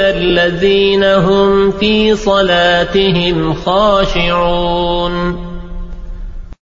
الذين هم في صلاتهم خاشعون.